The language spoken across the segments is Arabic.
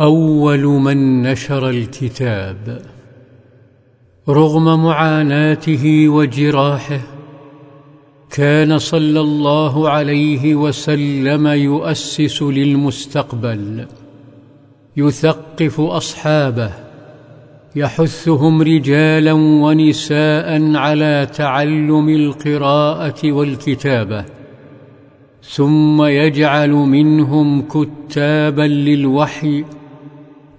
أول من نشر الكتاب رغم معاناته وجراحه كان صلى الله عليه وسلم يؤسس للمستقبل يثقف أصحابه يحثهم رجالا ونساء على تعلم القراءة والكتابة ثم يجعل منهم كتابا للوحي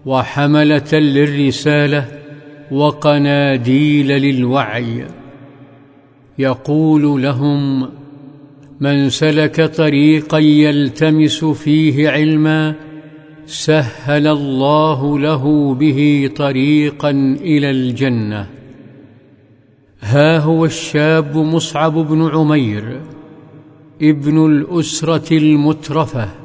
وحملة للرسالة وقناديل للوعي. يقول لهم من سلك طريقا يلتمس فيه علما سهل الله له به طريقا إلى الجنة. ها هو الشاب مصعب بن عمير ابن الأسرة المترفة.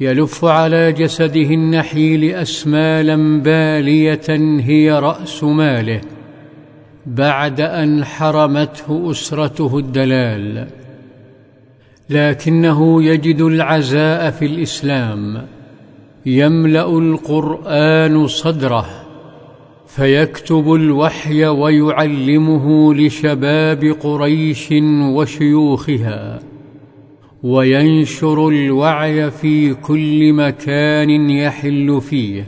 يلف على جسده النحيل أسمالا بالية هي رأس ماله بعد أن حرمته أسرته الدلال. لكنه يجد العزاء في الإسلام يملأ القرآن صدره فيكتب الوحي ويعلمه لشباب قريش وشيوخها. وينشر الوعي في كل مكان يحل فيه.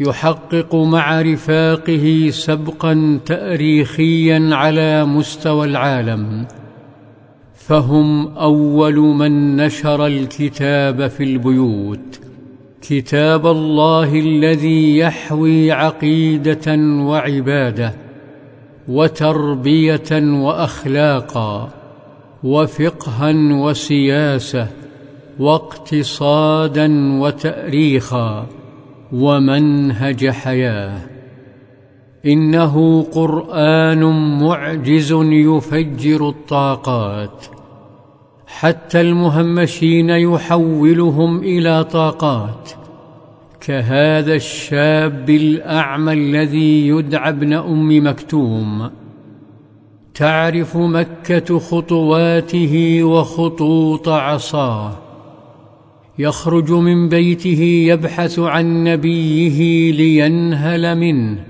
يحقق مع رفاقه سبقا تاريخيا على مستوى العالم. فهم أول من نشر الكتاب في البيوت. كتاب الله الذي يحوي عقيدة وعبادة وتربية واخلاقا. وفقها وسياسة واقتصادا وتأريخا ومنهج حياة. إنه قرآن معجز يفجر الطاقات. حتى المهمشين يحولهم إلى طاقات. كهذا الشاب الأعمى الذي يدعى ابن أم مكتوم. تعرف مكة خطواته وخطوط عصاه. يخرج من بيته يبحث عن نبيه لينهل منه.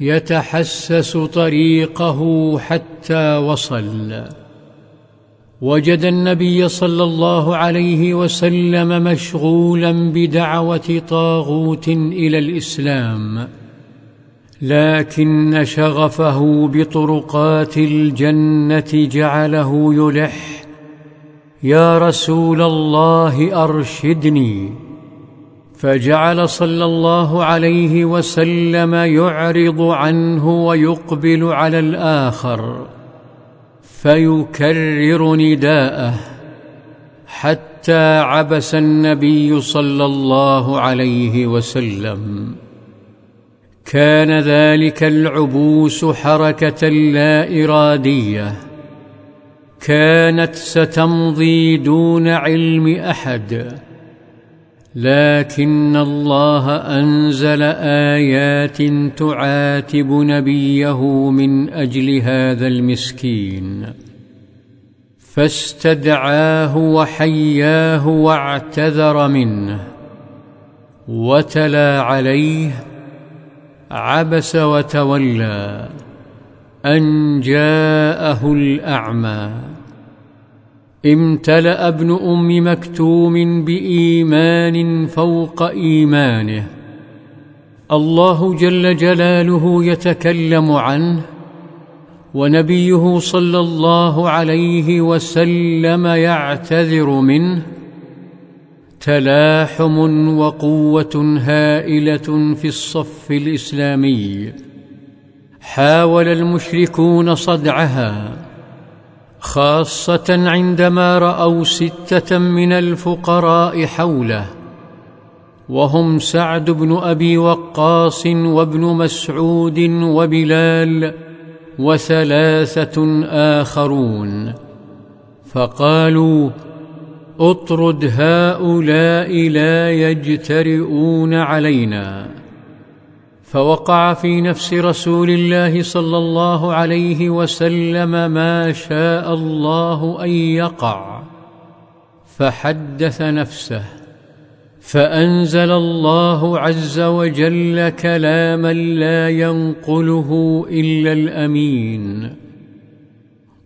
يتحسس طريقه حتى وصل. وجد النبي صلى الله عليه وسلم مشغولا بدعوة طاغوت إلى الإسلام. لكن شغفه بطرقات الجنة جعله يلح. يا رسول الله أرشدني. فجعل صلى الله عليه وسلم يعرض عنه ويقبل على الآخر. فيكرر نداءه. حتى عبس النبي صلى الله عليه وسلم. كان ذلك العبوس حركة لا إرادية. كانت ستمضي دون علم أحد. لكن الله أنزل آيات تعاتب نبيه من أجل هذا المسكين. فاستدعاه وحياه واعتذر منه. وتلا عليه عبس وتولى أن جاءه الأعمى. امتلأ ابن أم مكتوم بإيمان فوق إيمانه. الله جل جلاله يتكلم عنه ونبيه صلى الله عليه وسلم يعتذر منه. تلاحم وقوة هائلة في الصف الإسلامي. حاول المشركون صدعها خاصة عندما رأوا ستة من الفقراء حوله. وهم سعد بن أبي وقاص وابن مسعود وبلال وثلاثة آخرون. فقالوا أطرد هؤلاء لا يجترئون علينا. فوقع في نفس رسول الله صلى الله عليه وسلم ما شاء الله أن يقع. فحدث نفسه. فأنزل الله عز وجل كلاما لا ينقله إلا الأمين.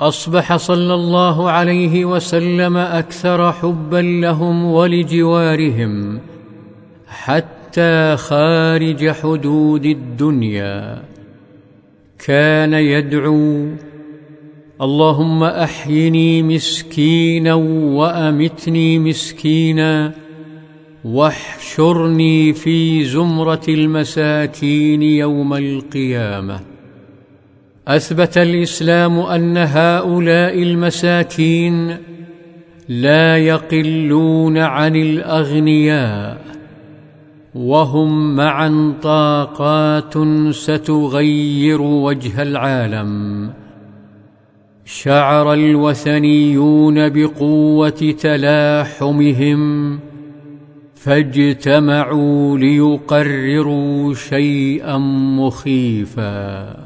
أصبح صلى الله عليه وسلم أكثر حبا لهم ولجوارهم حتى خارج حدود الدنيا. كان يدعو اللهم أحيني مسكينا وأمتني مسكينا واحشرني في زمرة المساكين يوم القيامة. أثبت الإسلام أن هؤلاء المساكين لا يقلون عن الأغنياء وهم معا طاقات ستغير وجه العالم. شعر الوثنيون بقوة تلاحمهم فاجتمعوا ليقرروا شيئا مخيفا.